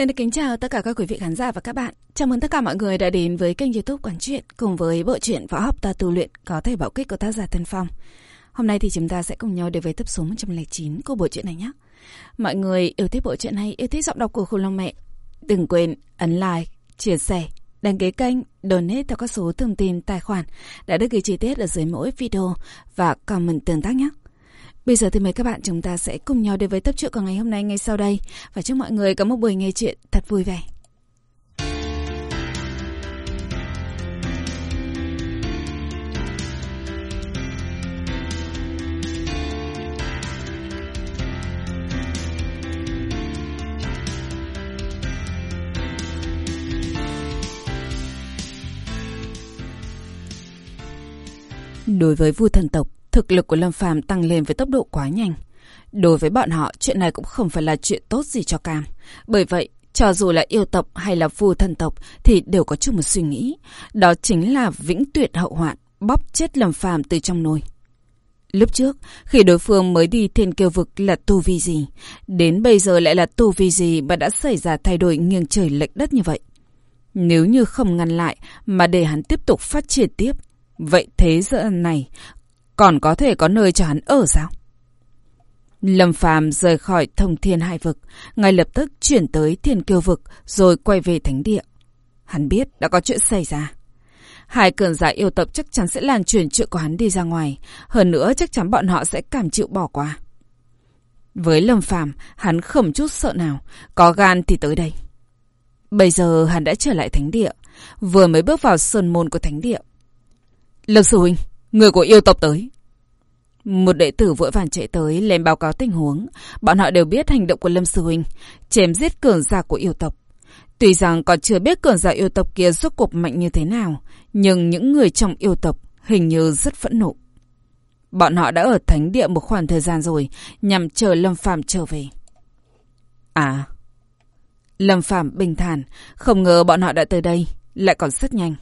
Xin được kính chào tất cả các quý vị khán giả và các bạn. Chào mừng tất cả mọi người đã đến với kênh youtube Quán Truyện cùng với bộ truyện Võ học ta tu luyện có thể bảo kích của tác giả Tân Phong. Hôm nay thì chúng ta sẽ cùng nhau đến với tập số 109 của bộ truyện này nhé. Mọi người yêu thích bộ truyện này, yêu thích giọng đọc của Khủng Long Mẹ. Đừng quên ấn like, chia sẻ, đăng ký kênh, donate theo các số thông tin tài khoản đã được ghi chi tiết ở dưới mỗi video và comment tương tác nhé. Bây giờ thì mời các bạn chúng ta sẽ cùng nhau đến với tập truyện của ngày hôm nay ngay sau đây và chúc mọi người có một buổi nghe chuyện thật vui vẻ. Đối với vua thần tộc, Thực lực của Lâm Phàm tăng lên với tốc độ quá nhanh. Đối với bọn họ, chuyện này cũng không phải là chuyện tốt gì cho Cam. Bởi vậy, cho dù là yêu tộc hay là phù thần tộc thì đều có chung một suy nghĩ. Đó chính là vĩnh tuyệt hậu hoạn, bóp chết Lâm Phàm từ trong nồi. Lúc trước, khi đối phương mới đi thiên kiêu vực là tu vi gì, đến bây giờ lại là tu vi gì mà đã xảy ra thay đổi nghiêng trời lệch đất như vậy. Nếu như không ngăn lại mà để hắn tiếp tục phát triển tiếp, vậy thế giờ này còn có thể có nơi cho hắn ở sao? Lâm Phàm rời khỏi thông thiên hai vực, ngay lập tức chuyển tới thiên kiêu vực rồi quay về thánh địa. Hắn biết đã có chuyện xảy ra. Hai cường giả yêu tập chắc chắn sẽ lan truyền chuyện của hắn đi ra ngoài, hơn nữa chắc chắn bọn họ sẽ cảm chịu bỏ qua. Với Lâm Phàm, hắn không chút sợ nào, có gan thì tới đây. Bây giờ hắn đã trở lại thánh địa, vừa mới bước vào sơn môn của thánh địa. Lâm Sư Huynh, Người của yêu tộc tới. Một đệ tử vội vàng chạy tới lên báo cáo tình huống. Bọn họ đều biết hành động của Lâm Sư Huynh, chém giết cường giả của yêu tộc. Tuy rằng còn chưa biết cường giả yêu tộc kia rốt cuộc mạnh như thế nào, nhưng những người trong yêu tộc hình như rất phẫn nộ. Bọn họ đã ở thánh địa một khoảng thời gian rồi, nhằm chờ Lâm Phàm trở về. À, Lâm Phàm bình thản, không ngờ bọn họ đã tới đây, lại còn rất nhanh.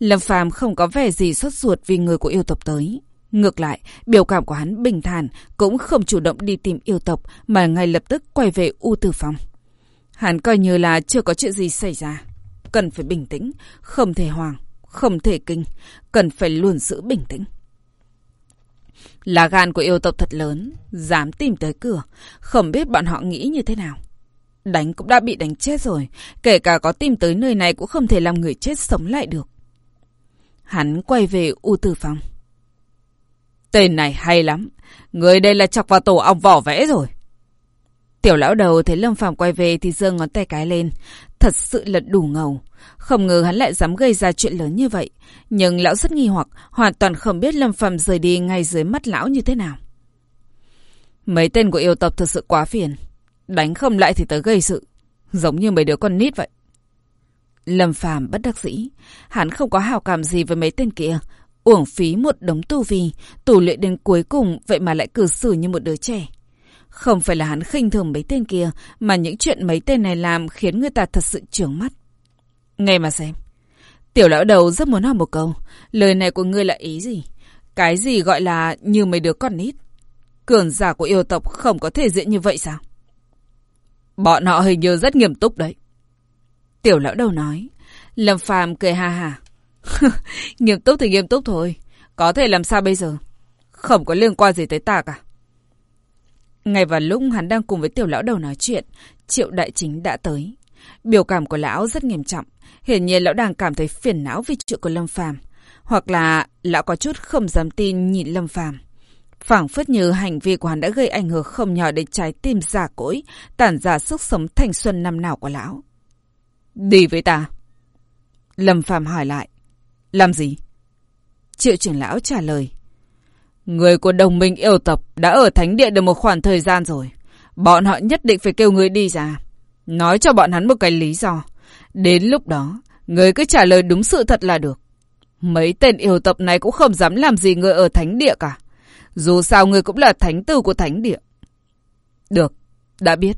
Lâm Phàm không có vẻ gì sốt ruột vì người của yêu tộc tới. Ngược lại, biểu cảm của hắn bình thản, cũng không chủ động đi tìm yêu tộc mà ngay lập tức quay về U Tử Phong. Hắn coi như là chưa có chuyện gì xảy ra. Cần phải bình tĩnh, không thể hoàng, không thể kinh, cần phải luôn giữ bình tĩnh. Là gan của yêu tộc thật lớn, dám tìm tới cửa, không biết bọn họ nghĩ như thế nào. Đánh cũng đã bị đánh chết rồi, kể cả có tìm tới nơi này cũng không thể làm người chết sống lại được. Hắn quay về U Tử Phong. Tên này hay lắm. Người đây là chọc vào tổ ong vỏ vẽ rồi. Tiểu lão đầu thấy Lâm Phàm quay về thì giơ ngón tay cái lên. Thật sự là đủ ngầu. Không ngờ hắn lại dám gây ra chuyện lớn như vậy. Nhưng lão rất nghi hoặc, hoàn toàn không biết Lâm Phàm rời đi ngay dưới mắt lão như thế nào. Mấy tên của yêu tộc thật sự quá phiền. Đánh không lại thì tới gây sự. Giống như mấy đứa con nít vậy. Lâm Phàm bất đắc dĩ, hắn không có hào cảm gì với mấy tên kia, uổng phí một đống tu vi, tù luyện đến cuối cùng vậy mà lại cư xử như một đứa trẻ. Không phải là hắn khinh thường mấy tên kia, mà những chuyện mấy tên này làm khiến người ta thật sự trướng mắt. Nghe mà xem. Tiểu lão đầu rất muốn hỏi một câu, lời này của ngươi là ý gì? Cái gì gọi là như mấy đứa con nít? Cường giả của yêu tộc không có thể diễn như vậy sao? Bọn họ hình như rất nghiêm túc đấy. Tiểu lão đầu nói. Lâm Phàm cười ha ha. nghiêm túc thì nghiêm túc thôi. Có thể làm sao bây giờ? Không có liên quan gì tới ta cả. Ngay vào lúc hắn đang cùng với tiểu lão đầu nói chuyện, triệu đại chính đã tới. Biểu cảm của lão rất nghiêm trọng. Hiển nhiên lão đang cảm thấy phiền não vì chuyện của Lâm Phàm Hoặc là lão có chút không dám tin nhìn Lâm Phàm phảng phất như hành vi của hắn đã gây ảnh hưởng không nhỏ đến trái tim già cỗi, tản ra sức sống thanh xuân năm nào của lão. Đi với ta. Lâm Phàm hỏi lại. Làm gì? Triệu trưởng lão trả lời. Người của đồng minh yêu tập đã ở thánh địa được một khoảng thời gian rồi. Bọn họ nhất định phải kêu người đi ra. Nói cho bọn hắn một cái lý do. Đến lúc đó, người cứ trả lời đúng sự thật là được. Mấy tên yêu tập này cũng không dám làm gì người ở thánh địa cả. Dù sao người cũng là thánh tử của thánh địa. Được, đã biết.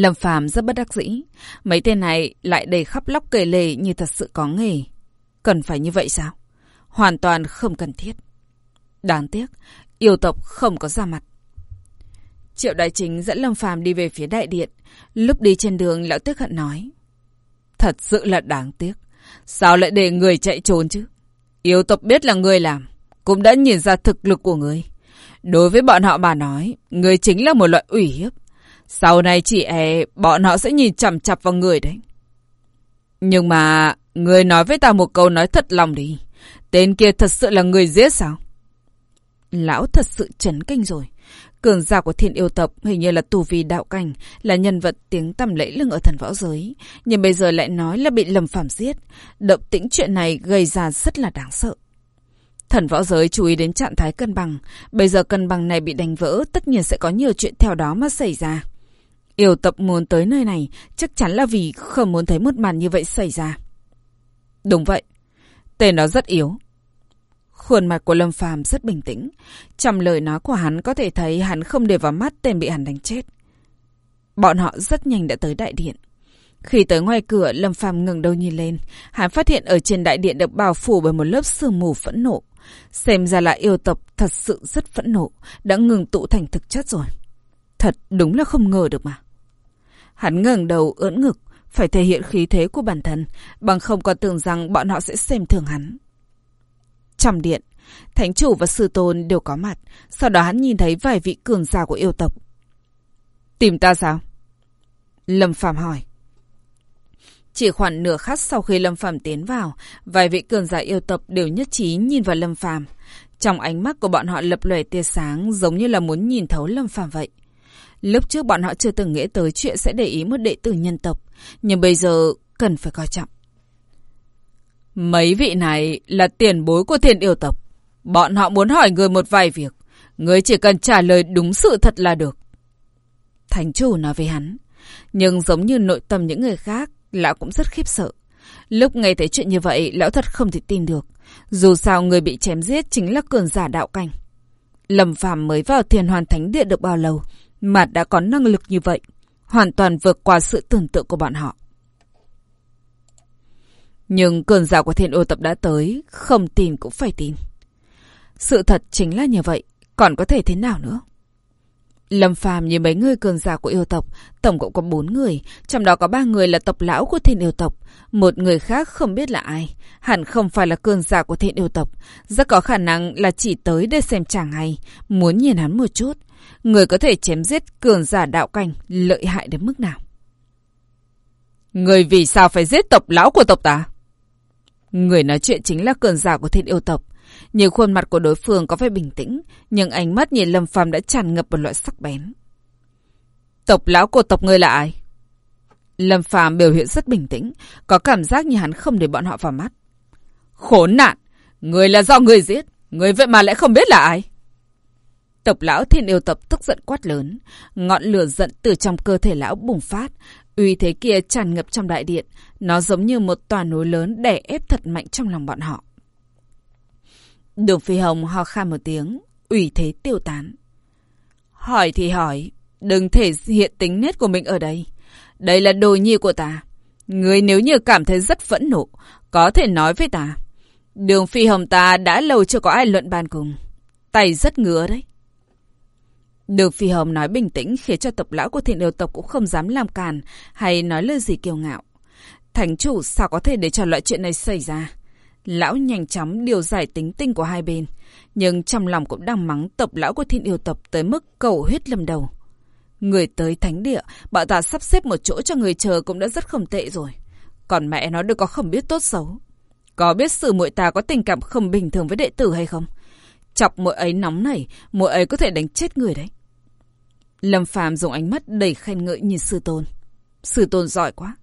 Lâm Phàm rất bất đắc dĩ. Mấy tên này lại đầy khắp lóc kể lề như thật sự có nghề. Cần phải như vậy sao? Hoàn toàn không cần thiết. Đáng tiếc, yêu tộc không có ra mặt. Triệu Đại Chính dẫn Lâm Phàm đi về phía đại điện. Lúc đi trên đường, lão tiếc hận nói. Thật sự là đáng tiếc. Sao lại để người chạy trốn chứ? Yêu tộc biết là người làm, cũng đã nhìn ra thực lực của người. Đối với bọn họ mà nói, người chính là một loại ủy hiếp. Sau này chị e bọn họ sẽ nhìn chằm chặp vào người đấy. Nhưng mà, người nói với ta một câu nói thật lòng đi. Tên kia thật sự là người giết sao? Lão thật sự chấn kinh rồi. Cường giả của thiên yêu tập hình như là tù vi đạo cảnh, là nhân vật tiếng tầm lẫy lưng ở thần võ giới. Nhưng bây giờ lại nói là bị lầm phạm giết. Động tĩnh chuyện này gây ra rất là đáng sợ. Thần võ giới chú ý đến trạng thái cân bằng. Bây giờ cân bằng này bị đánh vỡ, tất nhiên sẽ có nhiều chuyện theo đó mà xảy ra. Yêu tập muốn tới nơi này, chắc chắn là vì không muốn thấy một màn như vậy xảy ra. Đúng vậy. Tên nó rất yếu. Khuôn mặt của Lâm Phàm rất bình tĩnh. Trong lời nói của hắn có thể thấy hắn không để vào mắt tên bị hắn đánh chết. Bọn họ rất nhanh đã tới đại điện. Khi tới ngoài cửa, Lâm Phàm ngừng đầu nhìn lên. Hắn phát hiện ở trên đại điện được bao phủ bởi một lớp sương mù phẫn nộ. Xem ra là yêu tộc thật sự rất phẫn nộ, đã ngừng tụ thành thực chất rồi. Thật đúng là không ngờ được mà. Hắn ngẩng đầu ưỡn ngực, phải thể hiện khí thế của bản thân, bằng không còn tưởng rằng bọn họ sẽ xem thường hắn. Trong điện, Thánh chủ và sư tôn đều có mặt, sau đó hắn nhìn thấy vài vị cường giả của yêu tộc. Tìm ta sao? Lâm Phàm hỏi. Chỉ khoảng nửa khắc sau khi Lâm Phàm tiến vào, vài vị cường giả yêu tộc đều nhất trí nhìn vào Lâm Phàm. Trong ánh mắt của bọn họ lập lòe tia sáng giống như là muốn nhìn thấu Lâm Phàm vậy. Lúc trước bọn họ chưa từng nghĩ tới chuyện sẽ để ý một đệ tử nhân tộc, nhưng bây giờ cần phải coi trọng. Mấy vị này là tiền bối của thiên yêu tộc. Bọn họ muốn hỏi người một vài việc. Người chỉ cần trả lời đúng sự thật là được. Thành chủ nói với hắn. Nhưng giống như nội tâm những người khác, lão cũng rất khiếp sợ. Lúc nghe thấy chuyện như vậy, lão thật không thể tin được. Dù sao người bị chém giết chính là cường giả đạo canh. Lâm Phàm mới vào thiền hoàn thánh địa được bao lâu, mà đã có năng lực như vậy. Hoàn toàn vượt qua sự tưởng tượng của bọn họ. Nhưng cơn giả của thiên ô tập đã tới, không tin cũng phải tin. Sự thật chính là như vậy, còn có thể thế nào nữa? Lâm Phàm như mấy người cường giả của yêu tộc, tổng cộng có bốn người, trong đó có ba người là tộc lão của thiên yêu tộc, một người khác không biết là ai, hẳn không phải là cường giả của thiên yêu tộc, rất có khả năng là chỉ tới để xem chàng hay, muốn nhìn hắn một chút, người có thể chém giết cường giả đạo cảnh lợi hại đến mức nào. Người vì sao phải giết tộc lão của tộc ta? Người nói chuyện chính là cường giả của thiên yêu tộc. Nhiều khuôn mặt của đối phương có vẻ bình tĩnh, nhưng ánh mắt nhìn Lâm Phàm đã tràn ngập một loại sắc bén. Tộc lão của tộc ngươi là ai? Lâm Phàm biểu hiện rất bình tĩnh, có cảm giác như hắn không để bọn họ vào mắt. Khốn nạn! Người là do người giết, người vậy mà lại không biết là ai? Tộc lão thiên yêu tập tức giận quát lớn, ngọn lửa giận từ trong cơ thể lão bùng phát, Uy thế kia tràn ngập trong đại điện, nó giống như một tòa núi lớn đè ép thật mạnh trong lòng bọn họ. Đường Phi Hồng ho khan một tiếng, ủy thế tiêu tán. Hỏi thì hỏi, đừng thể hiện tính nết của mình ở đây. Đây là đồ nhi của ta. Người nếu như cảm thấy rất phẫn nộ, có thể nói với ta. Đường Phi Hồng ta đã lâu chưa có ai luận bàn cùng. Tay rất ngứa đấy được Phi Hồng nói bình tĩnh khiến cho tộc lão của thiện yêu tộc cũng không dám làm càn hay nói lời gì kiêu ngạo. Thánh chủ sao có thể để cho loại chuyện này xảy ra? Lão nhanh chóng điều giải tính tinh của hai bên. Nhưng trong lòng cũng đang mắng tộc lão của thiên yêu tộc tới mức cầu huyết lâm đầu. Người tới thánh địa, bảo ta sắp xếp một chỗ cho người chờ cũng đã rất không tệ rồi. Còn mẹ nó được có không biết tốt xấu. Có biết sự muội ta có tình cảm không bình thường với đệ tử hay không? Chọc muội ấy nóng này, muội ấy có thể đánh chết người đấy. Lâm Phàm dùng ánh mắt đầy khen ngợi nhìn sư tôn. Sư tôn giỏi quá.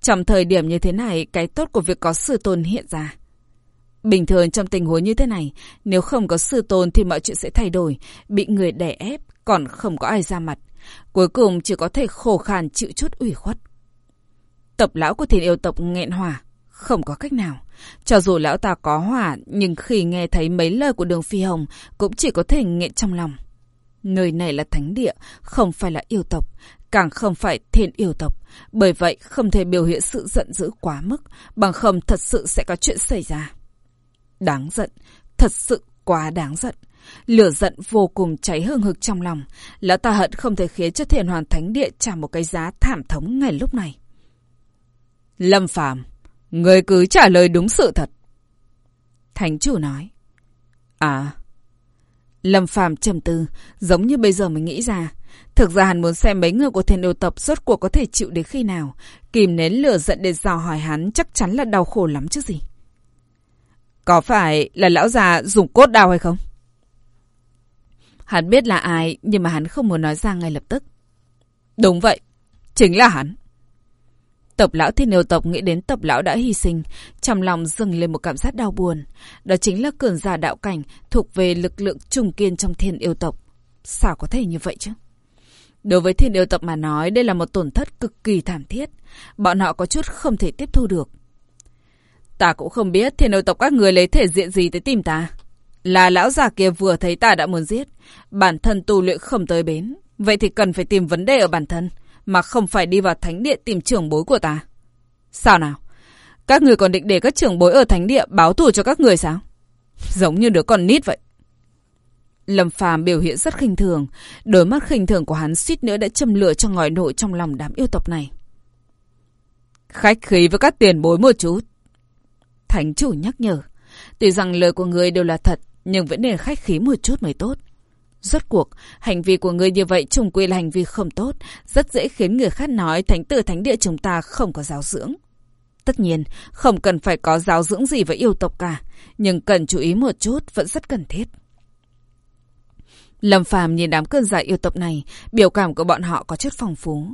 Trong thời điểm như thế này, cái tốt của việc có sư tôn hiện ra. Bình thường trong tình huống như thế này, nếu không có sư tôn thì mọi chuyện sẽ thay đổi, bị người đè ép, còn không có ai ra mặt. Cuối cùng chỉ có thể khổ khàn chịu chút ủy khuất. Tập lão của thiên yêu tộc nghẹn hỏa, không có cách nào. Cho dù lão ta có hỏa, nhưng khi nghe thấy mấy lời của đường phi hồng, cũng chỉ có thể nghẹn trong lòng. Nơi này là thánh địa, không phải là yêu tộc, càng không phải thiên yêu tộc. Bởi vậy không thể biểu hiện sự giận dữ quá mức, bằng không thật sự sẽ có chuyện xảy ra. Đáng giận, thật sự quá đáng giận. Lửa giận vô cùng cháy hương hực trong lòng. Lão ta hận không thể khiến cho thiền hoàn thánh địa trả một cái giá thảm thống ngay lúc này. Lâm Phàm người cứ trả lời đúng sự thật. Thánh chủ nói. À. Lâm Phàm trầm tư, giống như bây giờ mình nghĩ ra. Thực ra hắn muốn xem mấy người của thiên yêu tập rốt cuộc có thể chịu đến khi nào. Kìm nén lửa giận để dò hỏi hắn chắc chắn là đau khổ lắm chứ gì. Có phải là lão già dùng cốt đào hay không? Hắn biết là ai, nhưng mà hắn không muốn nói ra ngay lập tức. Đúng vậy, chính là hắn. Tộc lão thiên yêu tộc nghĩ đến tộc lão đã hy sinh, trong lòng dâng lên một cảm giác đau buồn. Đó chính là cường giả đạo cảnh thuộc về lực lượng trùng kiên trong thiên yêu tộc. Sao có thể như vậy chứ? Đối với thiên yêu tộc mà nói, đây là một tổn thất cực kỳ thảm thiết. Bọn họ có chút không thể tiếp thu được. Ta cũng không biết thiên yêu tộc các người lấy thể diện gì tới tìm ta. Là lão già kia vừa thấy ta đã muốn giết. Bản thân tu luyện không tới bến. Vậy thì cần phải tìm vấn đề ở bản thân. Mà không phải đi vào thánh địa tìm trưởng bối của ta. Sao nào? Các người còn định để các trưởng bối ở thánh địa báo thù cho các người sao? Giống như đứa con nít vậy. Lâm Phàm biểu hiện rất khinh thường, đôi mắt khinh thường của hắn suýt nữa đã châm lửa cho ngòi nổi trong lòng đám yêu tộc này. Khách khí với các tiền bối một chút. Thánh chủ nhắc nhở, tuy rằng lời của người đều là thật, nhưng vẫn nên khách khí một chút mới tốt. Rốt cuộc, hành vi của người như vậy trùng quy là hành vi không tốt, rất dễ khiến người khác nói thánh tử thánh địa chúng ta không có giáo dưỡng. Tất nhiên, không cần phải có giáo dưỡng gì với yêu tộc cả, nhưng cần chú ý một chút vẫn rất cần thiết. Lâm Phàm nhìn đám cơn giả yêu tộc này, biểu cảm của bọn họ có chút phong phú.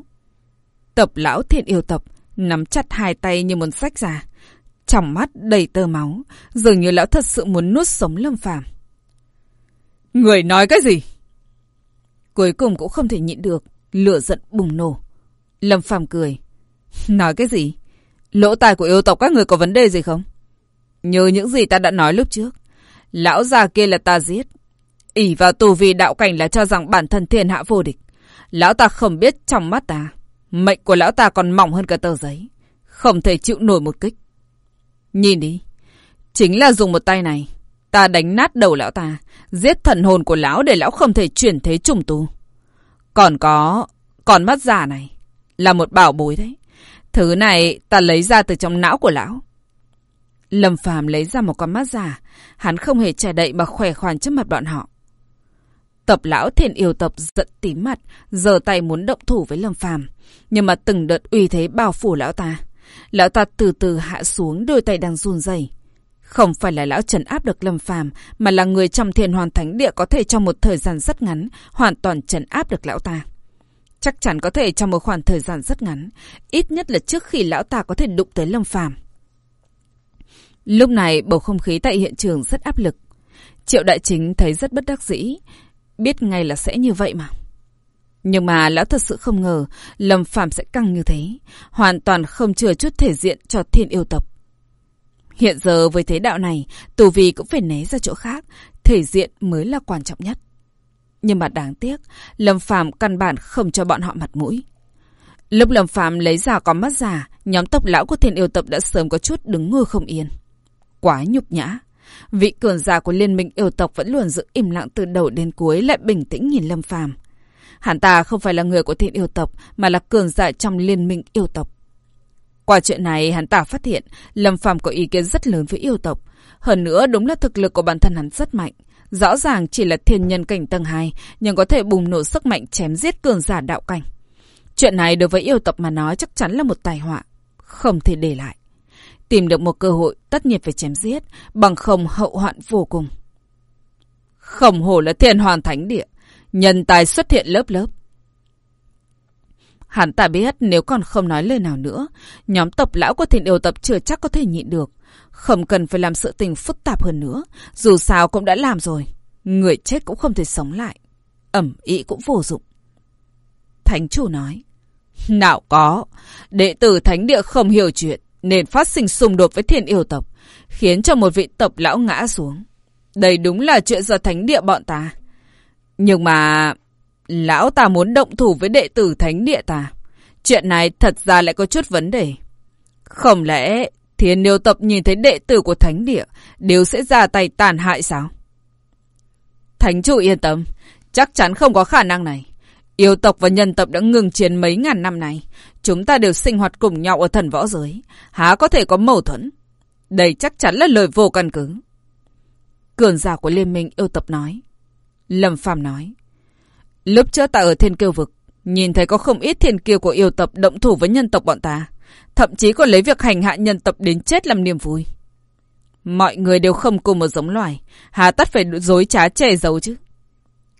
Tập lão thiện yêu tộc, nắm chặt hai tay như muốn sách ra. Trong mắt đầy tơ máu, dường như lão thật sự muốn nuốt sống Lâm Phàm. Người nói cái gì? Cuối cùng cũng không thể nhịn được, lửa giận bùng nổ. Lâm Phàm cười. Nói cái gì? Lỗ tai của yêu tộc các người có vấn đề gì không? Như những gì ta đã nói lúc trước. Lão già kia là ta giết ỷ vào tù vi đạo cảnh là cho rằng bản thân thiên hạ vô địch. Lão ta không biết trong mắt ta, mệnh của lão ta còn mỏng hơn cả tờ giấy. Không thể chịu nổi một kích. Nhìn đi, chính là dùng một tay này, ta đánh nát đầu lão ta, giết thần hồn của lão để lão không thể chuyển thế trùng tu. Còn có, còn mắt giả này, là một bảo bối đấy. Thứ này ta lấy ra từ trong não của lão. Lâm Phàm lấy ra một con mắt giả, hắn không hề che đậy mà khỏe khoắn trước mặt bọn họ. Tập lão thiền yêu tập giận tím mặt, giơ tay muốn động thủ với Lâm Phàm, nhưng mà từng đợt uy thế bao phủ lão ta. Lão ta từ từ hạ xuống, đôi tay đang run rẩy. Không phải là lão trấn áp được Lâm Phàm, mà là người trong Thiên Hoàn Thánh Địa có thể trong một thời gian rất ngắn hoàn toàn trấn áp được lão ta. Chắc chắn có thể trong một khoảng thời gian rất ngắn, ít nhất là trước khi lão ta có thể đụng tới Lâm Phàm. Lúc này bầu không khí tại hiện trường rất áp lực. Triệu Đại Chính thấy rất bất đắc dĩ, Biết ngay là sẽ như vậy mà. Nhưng mà lão thật sự không ngờ Lâm phàm sẽ căng như thế. Hoàn toàn không chừa chút thể diện cho thiên yêu tộc. Hiện giờ với thế đạo này, tù vì cũng phải né ra chỗ khác. Thể diện mới là quan trọng nhất. Nhưng mà đáng tiếc, Lâm phàm căn bản không cho bọn họ mặt mũi. Lúc Lâm phàm lấy ra có mắt giả, nhóm tộc lão của thiên yêu tộc đã sớm có chút đứng ngồi không yên. Quá nhục nhã. Vị cường giả của liên minh yêu tộc vẫn luôn giữ im lặng từ đầu đến cuối lại bình tĩnh nhìn Lâm Phàm. Hắn ta không phải là người của thiên yêu tộc mà là cường giả trong liên minh yêu tộc. Qua chuyện này hắn ta phát hiện Lâm Phàm có ý kiến rất lớn với yêu tộc. Hơn nữa đúng là thực lực của bản thân hắn rất mạnh. Rõ ràng chỉ là thiên nhân cảnh tầng 2 nhưng có thể bùng nổ sức mạnh chém giết cường giả đạo cảnh. Chuyện này đối với yêu tộc mà nói chắc chắn là một tai họa. Không thể để lại. Tìm được một cơ hội tất nhiên phải chém giết, bằng không hậu hoạn vô cùng. Khổng hồ là thiên hoàn thánh địa, nhân tài xuất hiện lớp lớp. Hắn ta biết nếu còn không nói lời nào nữa, nhóm tập lão của thiền điều tập chưa chắc có thể nhịn được. Không cần phải làm sự tình phức tạp hơn nữa, dù sao cũng đã làm rồi. Người chết cũng không thể sống lại. Ẩm ý cũng vô dụng. Thánh chủ nói. Nào có, đệ tử thánh địa không hiểu chuyện nên phát sinh xung đột với thiên yêu tộc, khiến cho một vị tộc lão ngã xuống. Đây đúng là chuyện do thánh địa bọn ta. Nhưng mà... Lão ta muốn động thủ với đệ tử thánh địa ta. Chuyện này thật ra lại có chút vấn đề. Không lẽ thiên yêu tộc nhìn thấy đệ tử của thánh địa đều sẽ ra tay tàn hại sao? Thánh chủ yên tâm, chắc chắn không có khả năng này. Yêu tộc và nhân tộc đã ngừng chiến mấy ngàn năm nay. Chúng ta đều sinh hoạt cùng nhau ở thần võ giới. Há có thể có mâu thuẫn? Đây chắc chắn là lời vô căn cứ. Cường giả của liên minh yêu tộc nói. Lâm Phàm nói. Lúc trước ta ở thiên kiêu vực, nhìn thấy có không ít thiên kiêu của yêu tập động thủ với nhân tộc bọn ta. Thậm chí còn lấy việc hành hạ nhân tộc đến chết làm niềm vui. Mọi người đều không cùng một giống loài. Hà tất phải dối trá che giấu chứ.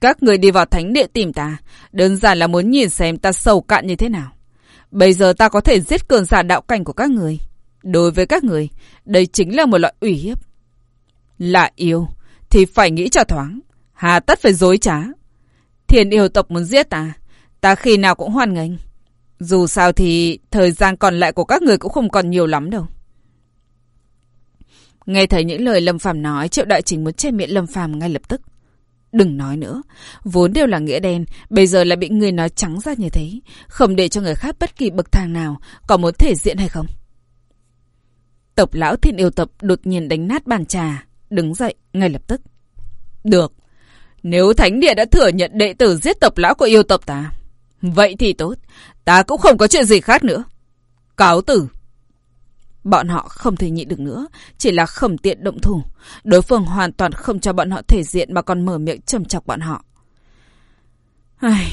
Các người đi vào thánh địa tìm ta. Đơn giản là muốn nhìn xem ta sâu cạn như thế nào. Bây giờ ta có thể giết cường giả đạo cảnh của các người. Đối với các người, đây chính là một loại ủy hiếp. Là yêu, thì phải nghĩ cho thoáng. Hà tất phải dối trá. Thiên yêu tộc muốn giết ta. Ta khi nào cũng hoan nghênh. Dù sao thì thời gian còn lại của các người cũng không còn nhiều lắm đâu. Nghe thấy những lời Lâm Phàm nói, Triệu Đại Chính muốn che miệng Lâm Phàm ngay lập tức. Đừng nói nữa, vốn đều là nghĩa đen, bây giờ lại bị người nói trắng ra như thế, không để cho người khác bất kỳ bậc thang nào, có muốn thể diện hay không? Tộc lão thiên yêu tập đột nhiên đánh nát bàn trà, đứng dậy ngay lập tức. Được, nếu thánh địa đã thừa nhận đệ tử giết tộc lão của yêu tộc ta, vậy thì tốt, ta cũng không có chuyện gì khác nữa. Cáo tử. Bọn họ không thể nhịn được nữa, chỉ là khẩm tiện động thủ. Đối phương hoàn toàn không cho bọn họ thể diện mà còn mở miệng châm chọc bọn họ. Ai...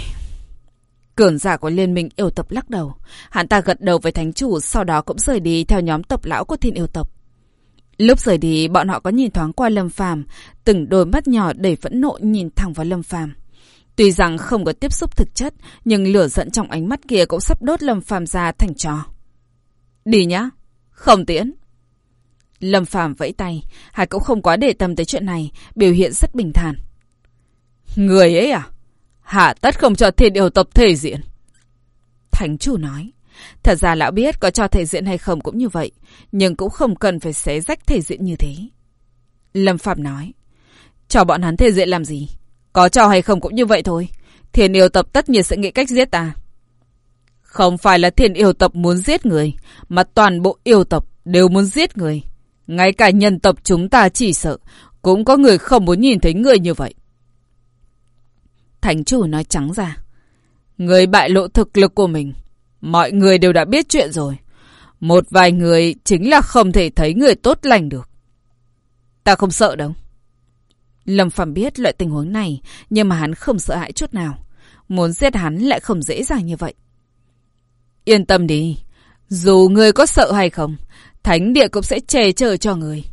Cường giả của liên minh yêu tập lắc đầu. Hắn ta gật đầu với thánh chủ, sau đó cũng rời đi theo nhóm tộc lão của thiên yêu tập. Lúc rời đi, bọn họ có nhìn thoáng qua Lâm Phàm, từng đôi mắt nhỏ đầy phẫn nộ nhìn thẳng vào Lâm Phàm. Tuy rằng không có tiếp xúc thực chất, nhưng lửa giận trong ánh mắt kia cũng sắp đốt Lâm Phàm ra thành trò. Đi nhá. Không tiễn. Lâm Phàm vẫy tay, Hải cũng không quá để tâm tới chuyện này, biểu hiện rất bình thản. Người ấy à? Hạ tất không cho thiên điều tập thể diện. Thánh chủ nói. Thật ra lão biết có cho thể diện hay không cũng như vậy, nhưng cũng không cần phải xé rách thể diện như thế. Lâm Phạm nói. Cho bọn hắn thể diện làm gì? Có cho hay không cũng như vậy thôi. Thiên yêu tập tất nhiên sẽ nghĩ cách giết ta. Không phải là thiên yêu tập muốn giết người, mà toàn bộ yêu tập đều muốn giết người. Ngay cả nhân tập chúng ta chỉ sợ, cũng có người không muốn nhìn thấy người như vậy. Thánh chủ nói trắng ra. Người bại lộ thực lực của mình. Mọi người đều đã biết chuyện rồi. Một vài người chính là không thể thấy người tốt lành được. Ta không sợ đâu. Lâm Phạm biết loại tình huống này, nhưng mà hắn không sợ hãi chút nào. Muốn giết hắn lại không dễ dàng như vậy. Yên tâm đi. Dù người có sợ hay không, thánh địa cũng sẽ che chở cho người.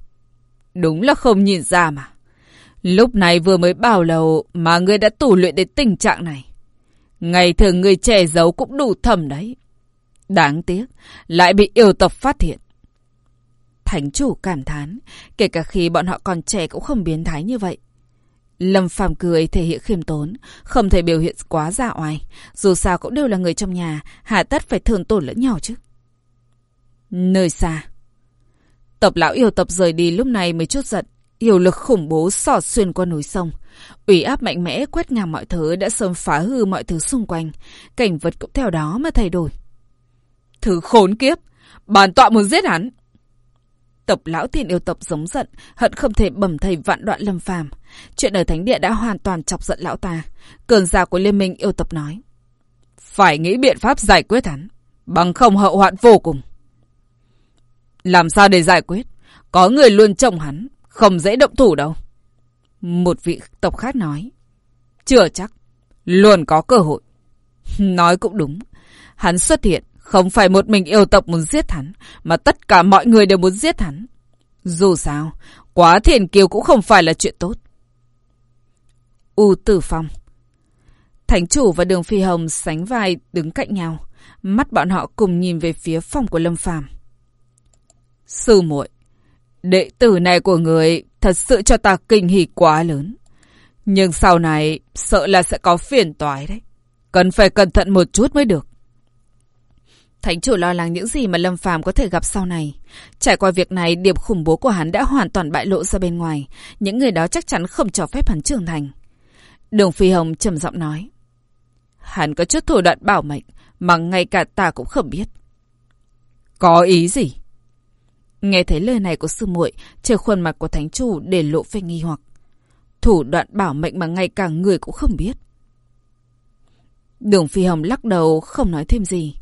Đúng là không nhìn ra mà. Lúc này vừa mới bao lâu mà người đã tù luyện đến tình trạng này. Ngày thường người che giấu cũng đủ thầm đấy. Đáng tiếc, lại bị yêu tộc phát hiện. Thánh chủ cảm thán, kể cả khi bọn họ còn trẻ cũng không biến thái như vậy. Lâm Phàm cười thể hiện khiêm tốn, không thể biểu hiện quá dạ oai. Dù sao cũng đều là người trong nhà, hà tất phải thường tổn lẫn nhau chứ. Nơi xa. tập lão yêu tập rời đi lúc này mới chút giận. Yêu lực khủng bố sọt xuyên qua núi sông. ủy áp mạnh mẽ quét ngang mọi thứ đã sớm phá hư mọi thứ xung quanh. Cảnh vật cũng theo đó mà thay đổi. Thứ khốn kiếp! Bản tọa muốn giết hắn! Tộc lão thiên yêu tộc giống giận, hận không thể bẩm thầy vạn đoạn lâm phàm. Chuyện ở thánh địa đã hoàn toàn chọc giận lão ta. Cường giả của liên minh yêu tộc nói. Phải nghĩ biện pháp giải quyết hắn, bằng không hậu hoạn vô cùng. Làm sao để giải quyết? Có người luôn trông hắn, không dễ động thủ đâu. Một vị tộc khác nói. Chưa chắc, luôn có cơ hội. Nói cũng đúng. Hắn xuất hiện, không phải một mình yêu tộc muốn giết hắn, mà tất cả mọi người đều muốn giết hắn. Dù sao, quá thiền kiều cũng không phải là chuyện tốt. U Tử Phong Thánh chủ và Đường Phi Hồng sánh vai đứng cạnh nhau. Mắt bọn họ cùng nhìn về phía phòng của Lâm Phàm. Sư muội, đệ tử này của người thật sự cho ta kinh hỉ quá lớn. Nhưng sau này sợ là sẽ có phiền toái đấy. Cần phải cẩn thận một chút mới được. Thánh chủ lo lắng những gì mà Lâm Phàm có thể gặp sau này. Trải qua việc này, điểm khủng bố của hắn đã hoàn toàn bại lộ ra bên ngoài. Những người đó chắc chắn không cho phép hắn trưởng thành. Đường Phi Hồng trầm giọng nói. Hắn có chút thủ đoạn bảo mệnh mà ngay cả ta cũng không biết. Có ý gì? Nghe thấy lời này của sư muội, trên khuôn mặt của thánh chủ để lộ vẻ nghi hoặc. Thủ đoạn bảo mệnh mà ngay cả người cũng không biết. Đường Phi Hồng lắc đầu không nói thêm gì.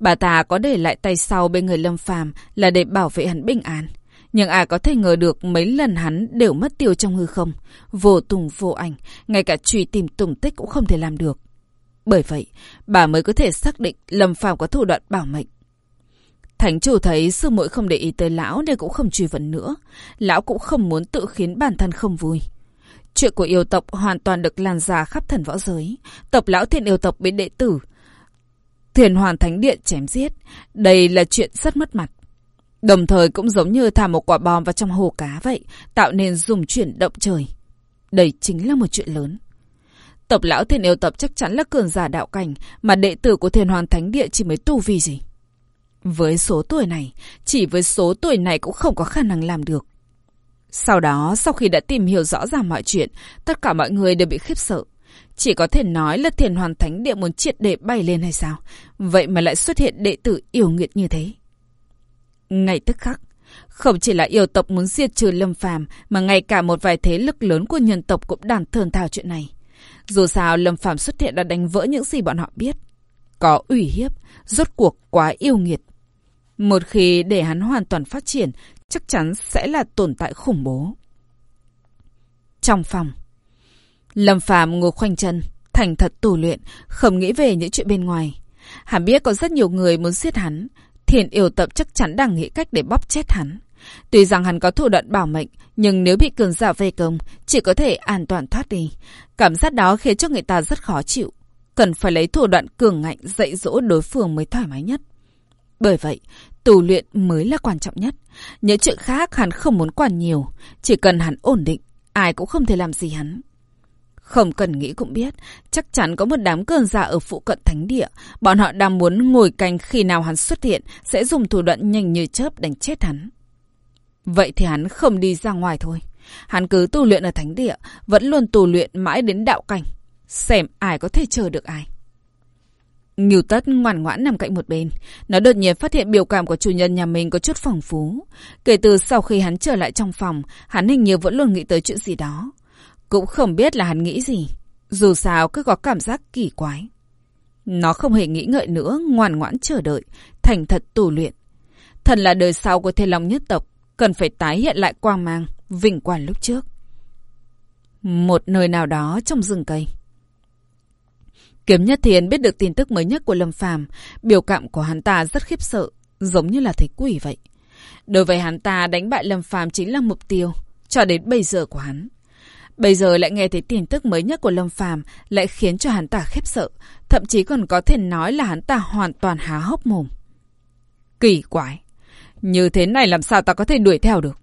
Bà ta có để lại tay sau bên người Lâm Phàm là để bảo vệ hắn bình an. Nhưng ai có thể ngờ được mấy lần hắn đều mất tiêu trong hư không. Vô tùng vô ảnh, ngay cả truy tìm tùng tích cũng không thể làm được. Bởi vậy, bà mới có thể xác định Lâm Phàm có thủ đoạn bảo mệnh. Thánh chủ thấy sư muội không để ý tới lão nên cũng không truy vấn nữa. Lão cũng không muốn tự khiến bản thân không vui. Chuyện của yêu tộc hoàn toàn được lan ra khắp thần võ giới. Tộc lão thiện yêu tộc bị đệ tử. Thiền hoàn thánh điện chém giết. Đây là chuyện rất mất mặt. Đồng thời cũng giống như thả một quả bom vào trong hồ cá vậy, tạo nên dùng chuyển động trời. Đây chính là một chuyện lớn. Tộc lão thiền yêu tập chắc chắn là cường giả đạo cảnh, mà đệ tử của thiền hoàn thánh địa chỉ mới tu vi gì. Với số tuổi này, chỉ với số tuổi này cũng không có khả năng làm được. Sau đó, sau khi đã tìm hiểu rõ ràng mọi chuyện, tất cả mọi người đều bị khiếp sợ. Chỉ có thể nói là thiền hoàn thánh địa muốn triệt để bay lên hay sao? Vậy mà lại xuất hiện đệ tử yêu nghiệt như thế. Ngay tức khắc, không chỉ là yêu tộc muốn diệt trừ lâm phàm, mà ngay cả một vài thế lực lớn của nhân tộc cũng đang thơn thào chuyện này. Dù sao, lâm phàm xuất hiện đã đánh vỡ những gì bọn họ biết. Có ủy hiếp, rốt cuộc quá yêu nghiệt. Một khi để hắn hoàn toàn phát triển, chắc chắn sẽ là tồn tại khủng bố. Trong phòng, Lâm Phàm ngồi khoanh chân, thành thật tù luyện, không nghĩ về những chuyện bên ngoài. Hắn biết có rất nhiều người muốn giết hắn, thiền yêu tập chắc chắn đang nghĩ cách để bóp chết hắn. Tuy rằng hắn có thủ đoạn bảo mệnh, nhưng nếu bị cường giả vây công, chỉ có thể an toàn thoát đi. Cảm giác đó khiến cho người ta rất khó chịu. Cần phải lấy thủ đoạn cường ngạnh dạy dỗ đối phương mới thoải mái nhất. Bởi vậy, tù luyện mới là quan trọng nhất. Những chuyện khác hắn không muốn quản nhiều. Chỉ cần hắn ổn định, ai cũng không thể làm gì hắn. Không cần nghĩ cũng biết, chắc chắn có một đám cường giả ở phụ cận thánh địa. Bọn họ đang muốn ngồi canh khi nào hắn xuất hiện, sẽ dùng thủ đoạn nhanh như chớp đánh chết hắn. Vậy thì hắn không đi ra ngoài thôi. Hắn cứ tu luyện ở thánh địa, vẫn luôn tu luyện mãi đến đạo cảnh. Xem ai có thể chờ được ai. Ngưu tất ngoan ngoãn nằm cạnh một bên. Nó đột nhiên phát hiện biểu cảm của chủ nhân nhà mình có chút phong phú. Kể từ sau khi hắn trở lại trong phòng, hắn hình như vẫn luôn nghĩ tới chuyện gì đó. Cũng không biết là hắn nghĩ gì. Dù sao cứ có cảm giác kỳ quái. Nó không hề nghĩ ngợi nữa, ngoan ngoãn chờ đợi, thành thật tù luyện. Thần là đời sau của thiên long nhất tộc, cần phải tái hiện lại quang mang, vinh quang lúc trước. Một nơi nào đó trong rừng cây. Kiếm Nhất thiên biết được tin tức mới nhất của Lâm Phàm, biểu cảm của hắn ta rất khiếp sợ, giống như là thấy quỷ vậy. Đối với hắn ta, đánh bại Lâm Phàm chính là mục tiêu, cho đến bây giờ của hắn. Bây giờ lại nghe thấy tin tức mới nhất của Lâm Phàm lại khiến cho hắn ta khiếp sợ, thậm chí còn có thể nói là hắn ta hoàn toàn há hốc mồm. Kỳ quái, như thế này làm sao ta có thể đuổi theo được?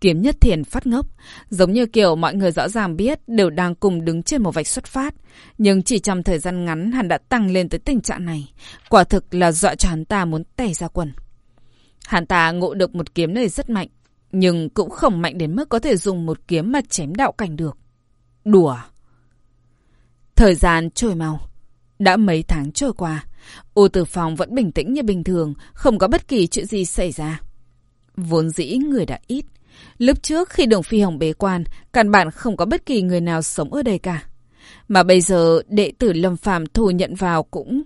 Kiếm nhất thiền phát ngốc, giống như kiểu mọi người rõ ràng biết đều đang cùng đứng trên một vạch xuất phát. Nhưng chỉ trong thời gian ngắn hắn đã tăng lên tới tình trạng này. Quả thực là dọa cho hắn ta muốn tè ra quần. Hắn ta ngộ được một kiếm này rất mạnh, nhưng cũng không mạnh đến mức có thể dùng một kiếm mà chém đạo cảnh được. Đùa. Thời gian trôi mau. Đã mấy tháng trôi qua, ô Tử phòng vẫn bình tĩnh như bình thường, không có bất kỳ chuyện gì xảy ra. Vốn dĩ người đã ít. Lúc trước khi đường phi hồng bế quan, căn bản không có bất kỳ người nào sống ở đây cả. Mà bây giờ đệ tử Lâm Phàm thu nhận vào cũng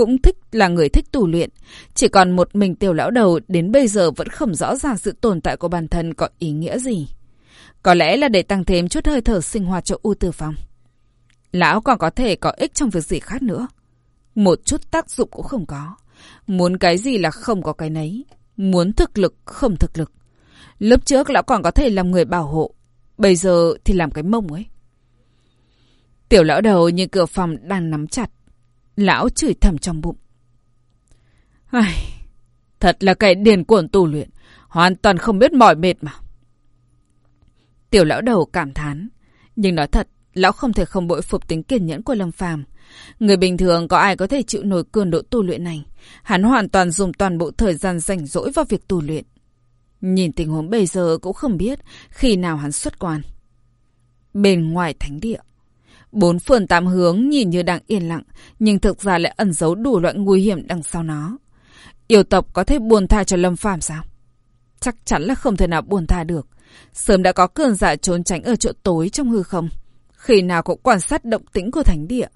cũng thích là người thích tù luyện. Chỉ còn một mình tiểu lão đầu đến bây giờ vẫn không rõ ràng sự tồn tại của bản thân có ý nghĩa gì. Có lẽ là để tăng thêm chút hơi thở sinh hoạt cho U Tử Phong. Lão còn có thể có ích trong việc gì khác nữa. Một chút tác dụng cũng không có. Muốn cái gì là không có cái nấy. Muốn thực lực, không thực lực. Lúc trước lão còn có thể làm người bảo hộ. Bây giờ thì làm cái mông ấy. Tiểu lão đầu như cửa phòng đang nắm chặt. Lão chửi thầm trong bụng. Ai, thật là cái điền cuồng tu luyện. Hoàn toàn không biết mỏi mệt mà. Tiểu lão đầu cảm thán. Nhưng nói thật, lão không thể không bội phục tính kiên nhẫn của Lâm Phàm. Người bình thường có ai có thể chịu nổi cường độ tu luyện này. Hắn hoàn toàn dùng toàn bộ thời gian rảnh rỗi vào việc tu luyện. Nhìn tình huống bây giờ cũng không biết khi nào hắn xuất quan. Bên ngoài thánh địa. Bốn phường tám hướng nhìn như đang yên lặng, nhưng thực ra lại ẩn giấu đủ loại nguy hiểm đằng sau nó. Yêu tộc có thể buồn tha cho Lâm Phàm sao? Chắc chắn là không thể nào buồn tha được. Sớm đã có cường giả trốn tránh ở chỗ tối trong hư không. Khi nào cũng quan sát động tĩnh của thánh địa.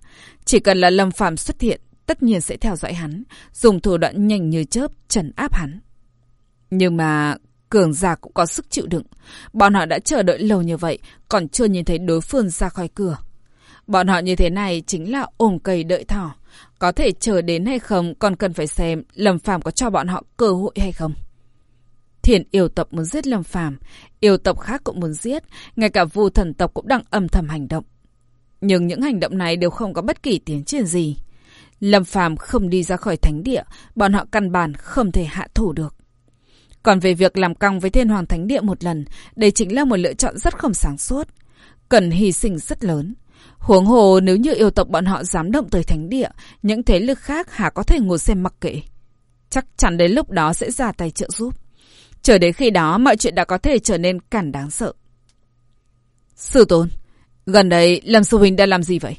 Chỉ cần là Lâm Phàm xuất hiện, tất nhiên sẽ theo dõi hắn, dùng thủ đoạn nhanh như chớp trấn áp hắn. Nhưng mà cường giả cũng có sức chịu đựng. Bọn họ đã chờ đợi lâu như vậy, còn chưa nhìn thấy đối phương ra khỏi cửa. Bọn họ như thế này chính là ôm cây đợi thỏ. Có thể chờ đến hay không còn cần phải xem Lâm Phàm có cho bọn họ cơ hội hay không. Thiền yêu tộc muốn giết Lâm Phàm, yêu tộc khác cũng muốn giết, ngay cả Vu thần tộc cũng đang âm thầm hành động. Nhưng những hành động này đều không có bất kỳ tiến triển gì. Lâm Phàm không đi ra khỏi thánh địa, bọn họ căn bản không thể hạ thủ được. Còn về việc làm căng với Thiên Hoàng Thánh Địa một lần, đây chính là một lựa chọn rất không sáng suốt. Cần hy sinh rất lớn. Huống hồ nếu như yêu tộc bọn họ dám động tới Thánh Địa, những thế lực khác hả có thể ngồi xem mặc kệ. Chắc chắn đến lúc đó sẽ ra tay trợ giúp. Chờ đến khi đó mọi chuyện đã có thể trở nên cản đáng sợ. Sư tôn, gần đây Lâm Sư Huynh đã làm gì vậy?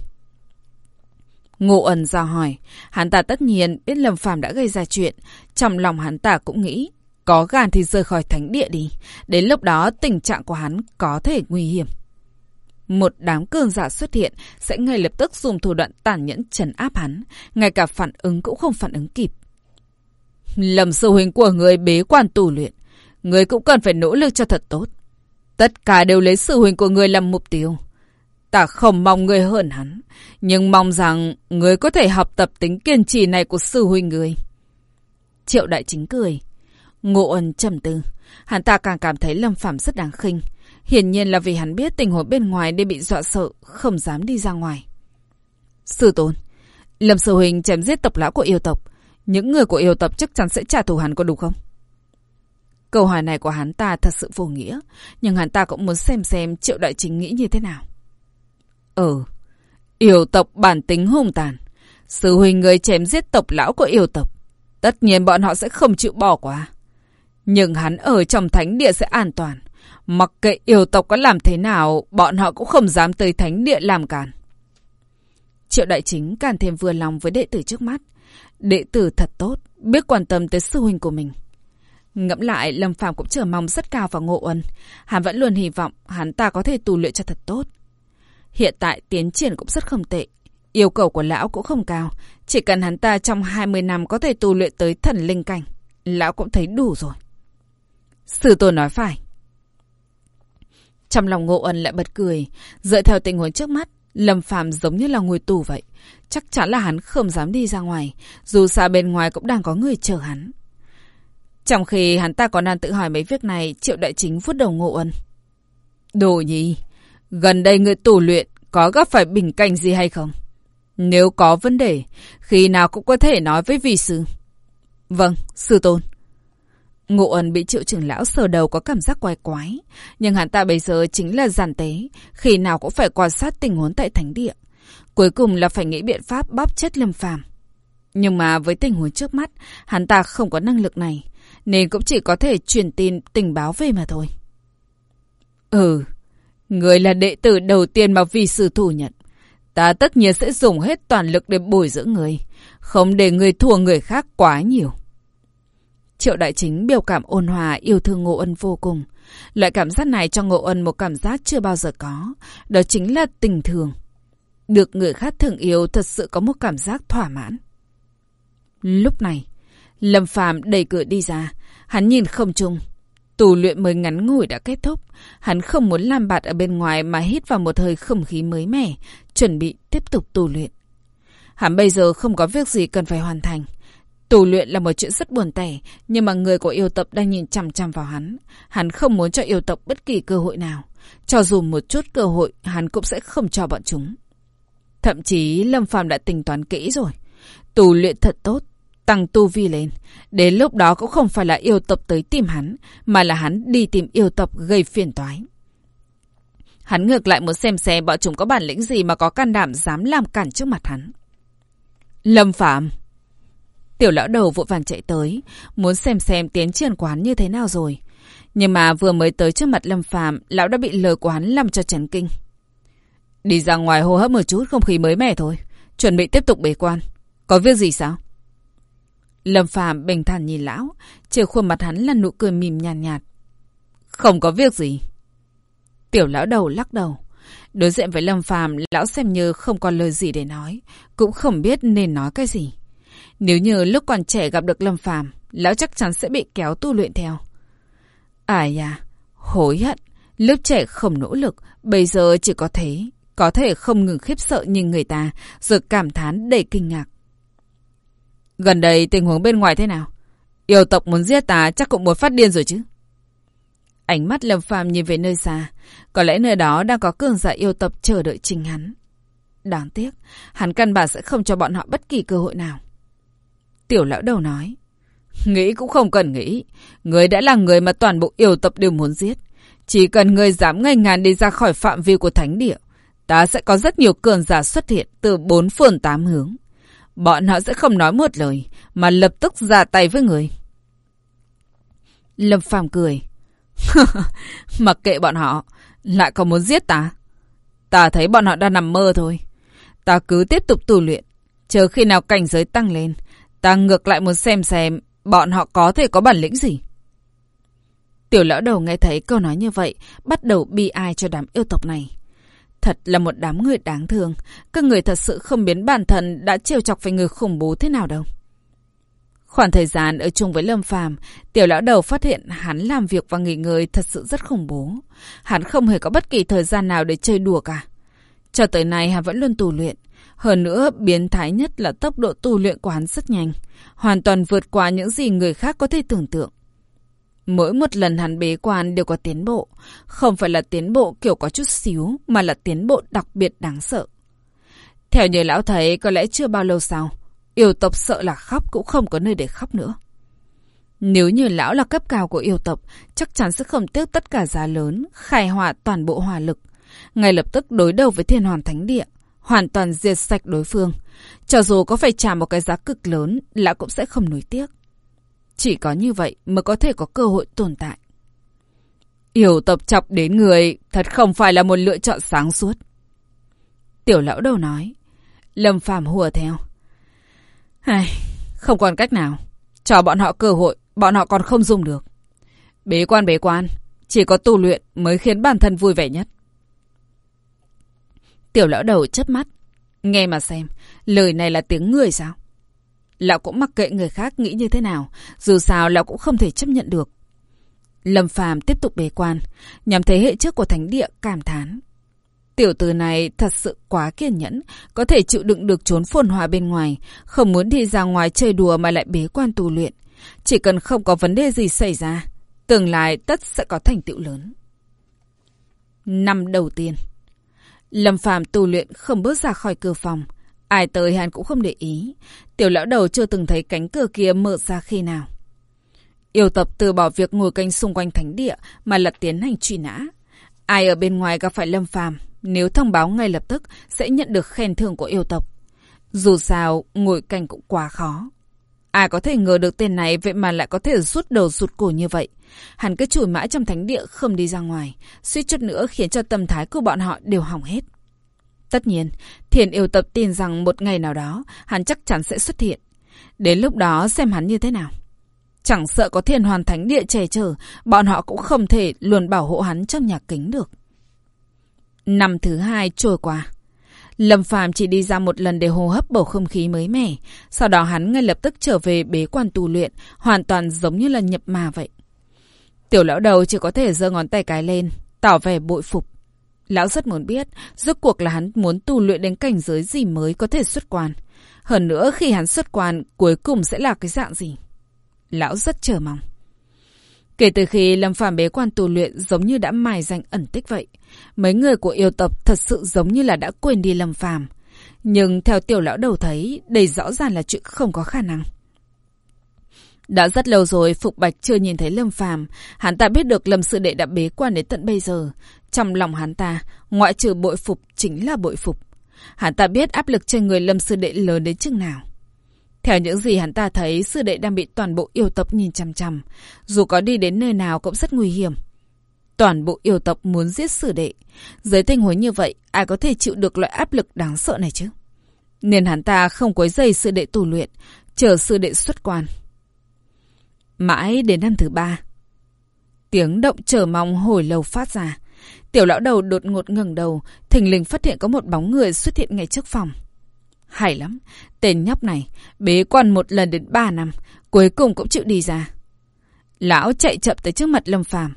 Ngô ẩn ra hỏi, hắn ta tất nhiên biết Lâm Phàm đã gây ra chuyện, trong lòng hắn ta cũng nghĩ, có gan thì rời khỏi thánh địa đi, đến lúc đó tình trạng của hắn có thể nguy hiểm. Một đám cường giả xuất hiện sẽ ngay lập tức dùng thủ đoạn tàn nhẫn trấn áp hắn, ngay cả phản ứng cũng không phản ứng kịp. lầm sư huynh của người bế quan tù luyện, người cũng cần phải nỗ lực cho thật tốt. Tất cả đều lấy sư huynh của người làm mục tiêu. Ta không mong người hơn hắn, nhưng mong rằng người có thể học tập tính kiên trì này của sư huynh người. Triệu đại chính cười. Ngộ ân trầm tư. Hắn ta càng cảm thấy Lâm Phạm rất đáng khinh. Hiển nhiên là vì hắn biết tình huống bên ngoài nên bị dọa sợ, không dám đi ra ngoài. Sư tôn, Lâm Sư Huỳnh chém giết tộc lão của yêu tộc. Những người của yêu tộc chắc chắn sẽ trả thù hắn có đúng không? Câu hỏi này của hắn ta thật sự vô nghĩa, nhưng hắn ta cũng muốn xem xem triệu đại chính nghĩ như thế nào. Ừ, yêu tộc bản tính hung tàn. Sư huynh người chém giết tộc lão của yêu tộc. Tất nhiên bọn họ sẽ không chịu bỏ qua. Nhưng hắn ở trong thánh địa sẽ an toàn. Mặc kệ yêu tộc có làm thế nào, bọn họ cũng không dám tới thánh địa làm cản. Triệu đại chính càng thêm vừa lòng với đệ tử trước mắt. Đệ tử thật tốt, biết quan tâm tới sư huynh của mình. Ngẫm lại, Lâm Phàm cũng chờ mong rất cao vào Ngộ Ân. Hắn vẫn luôn hy vọng hắn ta có thể tu luyện cho thật tốt. Hiện tại tiến triển cũng rất không tệ. Yêu cầu của lão cũng không cao. Chỉ cần hắn ta trong 20 năm có thể tu luyện tới thần linh cảnh. Lão cũng thấy đủ rồi. Sư tôn nói phải. Trong lòng Ngộ Ân lại bật cười. Dựa theo tình huống trước mắt, Lâm Phàm giống như là ngồi tù vậy. Chắc chắn là hắn không dám đi ra ngoài. Dù xa bên ngoài cũng đang có người chờ hắn. Trong khi hắn ta còn đang tự hỏi mấy việc này, Triệu Đại Chính vuốt đầu Ngộ Ân. Đồ nhi, gần đây người tù luyện có gặp phải bình cảnh gì hay không? Nếu có vấn đề, khi nào cũng có thể nói với vị sư. Vâng, sư tôn. Ngộ ẩn bị triệu trưởng lão sờ đầu có cảm giác quái quái. Nhưng hắn ta bây giờ chính là giàn tế. Khi nào cũng phải quan sát tình huống tại thánh địa. Cuối cùng là phải nghĩ biện pháp bóp chết lâm phàm. Nhưng mà với tình huống trước mắt, hắn ta không có năng lực này. Nên cũng chỉ có thể truyền tin tình báo về mà thôi. Ừ, người là đệ tử đầu tiên mà vì sư thủ nhận. Ta tất nhiên sẽ dùng hết toàn lực để bồi dưỡng người. Không để người thua người khác quá nhiều. Triệu đại chính biểu cảm ôn hòa yêu thương Ngộ Ân vô cùng. Loại cảm giác này cho Ngộ Ân một cảm giác chưa bao giờ có. Đó chính là tình thường. Được người khác thương yêu thật sự có một cảm giác thỏa mãn. Lúc này, Lâm Phàm đẩy cửa đi ra. Hắn nhìn không trung. Tù luyện mới ngắn ngủi đã kết thúc. Hắn không muốn làm bạt ở bên ngoài mà hít vào một hơi không khí mới mẻ, chuẩn bị tiếp tục tù luyện. Hắn bây giờ không có việc gì cần phải hoàn thành. Tù luyện là một chuyện rất buồn tẻ, nhưng mà người của yêu tộc đang nhìn chằm chằm vào hắn. Hắn không muốn cho yêu tộc bất kỳ cơ hội nào. Cho dù một chút cơ hội, hắn cũng sẽ không cho bọn chúng. Thậm chí Lâm Phàm đã tính toán kỹ rồi. Tù luyện thật tốt, tăng tu vi lên. Đến lúc đó cũng không phải là yêu tộc tới tìm hắn, mà là hắn đi tìm yêu tộc gây phiền toái. Hắn ngược lại muốn xem xem bọn chúng có bản lĩnh gì mà có can đảm dám làm cản trước mặt hắn. Lâm Phạm Tiểu lão đầu vội vàng chạy tới, muốn xem xem tiến triển quán như thế nào rồi. Nhưng mà vừa mới tới trước mặt Lâm Phàm, lão đã bị lời quán làm cho chấn kinh. Đi ra ngoài hô hấp một chút không khí mới mẻ thôi, chuẩn bị tiếp tục bế quan. Có việc gì sao? Lâm Phàm bình thản nhìn lão, trên khuôn mặt hắn là nụ cười mỉm nhàn nhạt, nhạt. Không có việc gì. Tiểu lão đầu lắc đầu. Đối diện với Lâm Phàm, lão xem như không còn lời gì để nói, cũng không biết nên nói cái gì. Nếu như lúc còn trẻ gặp được Lâm Phàm, lão chắc chắn sẽ bị kéo tu luyện theo. À hối hận, lúc trẻ không nỗ lực, bây giờ chỉ có thế, có thể không ngừng khiếp sợ nhìn người ta, rồi cảm thán đầy kinh ngạc. Gần đây tình huống bên ngoài thế nào? Yêu tộc muốn giết ta chắc cũng muốn phát điên rồi chứ. Ánh mắt Lâm Phàm nhìn về nơi xa, có lẽ nơi đó đang có cường giả yêu tộc chờ đợi trình hắn. Đáng tiếc, hắn căn bản sẽ không cho bọn họ bất kỳ cơ hội nào. Tiểu lão đầu nói, nghĩ cũng không cần nghĩ, người đã là người mà toàn bộ yêu tập đều muốn giết. Chỉ cần người dám ngay ngàn đi ra khỏi phạm vi của thánh địa, ta sẽ có rất nhiều cường giả xuất hiện từ bốn phương tám hướng. Bọn họ sẽ không nói một lời, mà lập tức ra tay với người. Lâm Phàm cười. Mặc kệ bọn họ, lại còn muốn giết ta. Ta thấy bọn họ đang nằm mơ thôi. Ta cứ tiếp tục tu luyện. Chờ khi nào cảnh giới tăng lên, ta ngược lại muốn xem xem bọn họ có thể có bản lĩnh gì. Tiểu lão đầu nghe thấy câu nói như vậy, bắt đầu bi ai cho đám yêu tộc này. Thật là một đám người đáng thương. Các người thật sự không biến bản thân đã trêu chọc phải người khủng bố thế nào đâu. Khoảng thời gian ở chung với Lâm Phàm, tiểu lão đầu phát hiện hắn làm việc và nghỉ ngơi thật sự rất khủng bố. Hắn không hề có bất kỳ thời gian nào để chơi đùa cả. Cho tới nay hắn vẫn luôn tu luyện. Hơn nữa, biến thái nhất là tốc độ tu luyện của hắn rất nhanh, hoàn toàn vượt qua những gì người khác có thể tưởng tượng. Mỗi một lần hắn bế quan đều có tiến bộ, không phải là tiến bộ kiểu có chút xíu, mà là tiến bộ đặc biệt đáng sợ. Theo như lão thấy, có lẽ chưa bao lâu sau, yêu tộc sợ là khóc cũng không có nơi để khóc nữa. Nếu như lão là cấp cao của yêu tộc, chắc chắn sẽ không tiếc tất cả giá lớn, khai hỏa toàn bộ hỏa lực. Ngay lập tức đối đầu với thiên hoàn thánh địa, hoàn toàn diệt sạch đối phương. Cho dù có phải trả một cái giá cực lớn, lão cũng sẽ không nuối tiếc. Chỉ có như vậy mới có thể có cơ hội tồn tại. Yêu tập chọc đến người thật không phải là một lựa chọn sáng suốt. Tiểu lão đầu nói. Lâm phàm hùa theo. Ai, không còn cách nào. Cho bọn họ cơ hội, bọn họ còn không dùng được. Bế quan bế quan, chỉ có tu luyện mới khiến bản thân vui vẻ nhất. Tiểu lão đầu chớp mắt. Nghe mà xem, lời này là tiếng người sao? Lão cũng mặc kệ người khác nghĩ như thế nào, dù sao lão cũng không thể chấp nhận được. Lâm Phàm tiếp tục bế quan, nhằm thế hệ trước của thánh địa cảm thán. Tiểu tử này thật sự quá kiên nhẫn, có thể chịu đựng được trốn phồn hòa bên ngoài, không muốn đi ra ngoài chơi đùa mà lại bế quan tu luyện. Chỉ cần không có vấn đề gì xảy ra, tương lai tất sẽ có thành tựu lớn. Năm đầu tiên Lâm Phàm tu luyện không bước ra khỏi cửa phòng. Ai tới hắn cũng không để ý. Tiểu lão đầu chưa từng thấy cánh cửa kia mở ra khi nào. Yêu tập từ bỏ việc ngồi canh xung quanh thánh địa mà lật tiến hành truy nã. Ai ở bên ngoài gặp phải Lâm Phàm nếu thông báo ngay lập tức sẽ nhận được khen thưởng của yêu tộc. Dù sao, ngồi canh cũng quá khó. Ai có thể ngờ được tên này vậy mà lại có thể rút đầu rụt cổ như vậy. Hắn cứ chủi mãi trong thánh địa không đi ra ngoài, suýt chút nữa khiến cho tâm thái của bọn họ đều hỏng hết. Tất nhiên, thiền yêu tập tin rằng một ngày nào đó hắn chắc chắn sẽ xuất hiện. Đến lúc đó xem hắn như thế nào. Chẳng sợ có thiên hoàn thánh địa che chở, bọn họ cũng không thể luôn bảo hộ hắn trong nhà kính được. Năm thứ hai trôi qua. Lâm Phàm chỉ đi ra một lần để hô hấp bầu không khí mới mẻ. Sau đó hắn ngay lập tức trở về bế quan tu luyện, hoàn toàn giống như là nhập mà vậy. Tiểu lão đầu chỉ có thể giơ ngón tay cái lên, tỏ vẻ bội phục. Lão rất muốn biết, rốt cuộc là hắn muốn tu luyện đến cảnh giới gì mới có thể xuất quan. Hơn nữa khi hắn xuất quan, cuối cùng sẽ là cái dạng gì? Lão rất chờ mong. Kể từ khi Lâm Phàm bế quan tu luyện giống như đã mài danh ẩn tích vậy. Mấy người của yêu tộc thật sự giống như là đã quên đi Lâm Phàm Nhưng theo tiểu lão đầu thấy, đây rõ ràng là chuyện không có khả năng. Đã rất lâu rồi Phục Bạch chưa nhìn thấy Lâm Phàm, hắn ta biết được Lâm Sư Đệ đã bế quan đến tận bây giờ. Trong lòng hắn ta, ngoại trừ bội phục chính là bội phục. Hắn ta biết áp lực trên người Lâm Sư Đệ lớn đến chừng nào. Theo những gì hắn ta thấy, sư đệ đang bị toàn bộ yêu tộc nhìn chằm chằm. Dù có đi đến nơi nào cũng rất nguy hiểm. Toàn bộ yêu tộc muốn giết sư đệ. Dưới tình huống như vậy, ai có thể chịu được loại áp lực đáng sợ này chứ? Nên hắn ta không quấy dày sư đệ tù luyện, chờ sư đệ xuất quan. Mãi đến năm thứ ba. Tiếng động chờ mong hồi lâu phát ra. Tiểu lão đầu đột ngột ngẩng đầu, thình lình phát hiện có một bóng người xuất hiện ngay trước phòng. Hay lắm, tên nhóc này, bế quan một lần đến ba năm, cuối cùng cũng chịu đi ra. Lão chạy chậm tới trước mặt Lâm Phàm.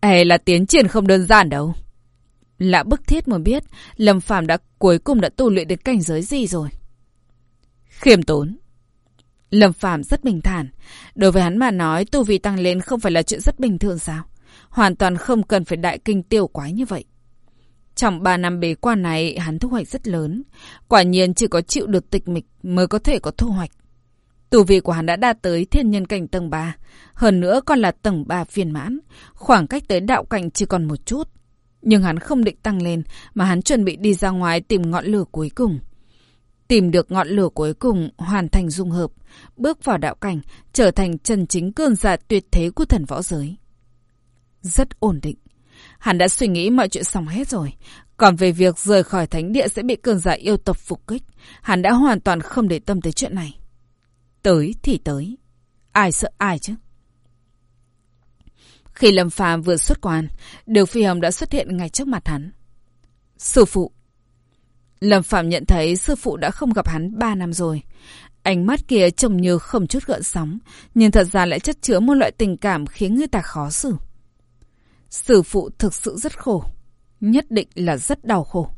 Ê là tiến triển không đơn giản đâu. Lão bức thiết muốn biết Lâm Phàm đã cuối cùng đã tu luyện đến cảnh giới gì rồi. Khiêm tốn. Lâm Phàm rất bình thản. Đối với hắn mà nói, tu vi tăng lên không phải là chuyện rất bình thường sao? Hoàn toàn không cần phải đại kinh tiêu quái như vậy. Trong 3 năm bế quan này, hắn thu hoạch rất lớn. Quả nhiên chỉ có chịu được tịch mịch mới có thể có thu hoạch. Tù vị của hắn đã đạt tới thiên nhân cảnh tầng 3. Hơn nữa còn là tầng 3 phiên mãn. Khoảng cách tới đạo cảnh chỉ còn một chút. Nhưng hắn không định tăng lên, mà hắn chuẩn bị đi ra ngoài tìm ngọn lửa cuối cùng. Tìm được ngọn lửa cuối cùng, hoàn thành dung hợp, bước vào đạo cảnh, trở thành chân chính cương giả tuyệt thế của thần võ giới. Rất ổn định. Hắn đã suy nghĩ mọi chuyện xong hết rồi. Còn về việc rời khỏi thánh địa sẽ bị cường giả yêu tộc phục kích, hắn đã hoàn toàn không để tâm tới chuyện này. Tới thì tới. Ai sợ ai chứ? Khi Lâm Phàm vừa xuất quan, Đường Phi Hồng đã xuất hiện ngay trước mặt hắn. Sư phụ. Lâm Phạm nhận thấy sư phụ đã không gặp hắn ba năm rồi. Ánh mắt kia trông như không chút gợn sóng, nhưng thật ra lại chất chứa một loại tình cảm khiến người ta khó xử. Sư phụ thực sự rất khổ, nhất định là rất đau khổ.